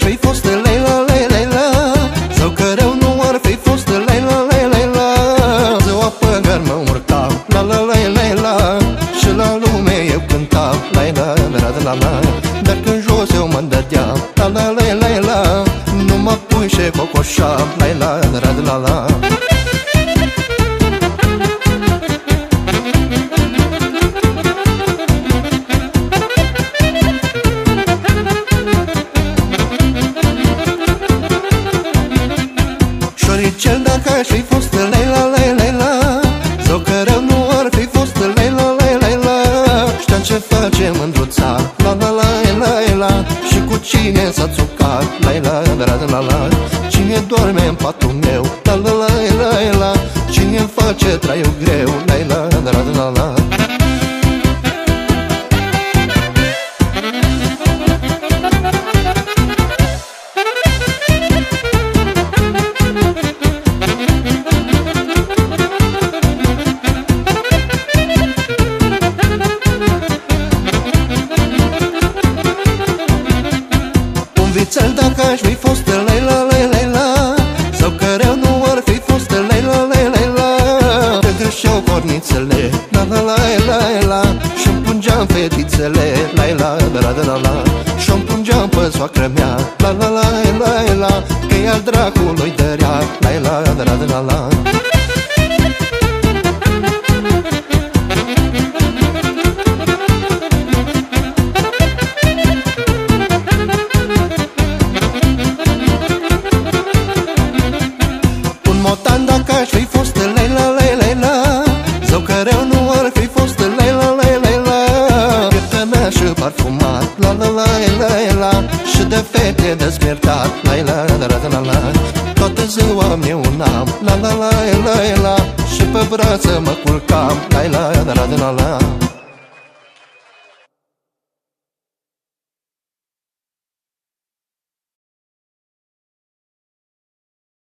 ar fi fost le la le le la Sau că rău nu ar fi fost le la le le la Ziua pe care mă urcau la la le le la Și la lume eu cântau la la la la la Dar când jos eu mă dădeam la la le le la Nu mă pui și cocoșam la la la la la la. Ce face mândruța La la la la la. Și cu cine s-a țucat? La la la la la. Cine doarme în patul meu? La la la la la. Cine îmi face traiul greu? La la la la dacă aș fi fost Leila, Leila, Leila Sau că rău nu ar fi fost Leila, Leila, Leila Te greșeau cornițele La la la la la Și-mi plângeam fetițele La la la la la la Și-mi plângeam pe soacră mea La la la la la Că e al dracului dărea La la la la la la parfumat La la la la la Și de fete dezmiertat La la la la la la Toată ziua mi un am La la la la la Și pe brață mă culcam La la la la la la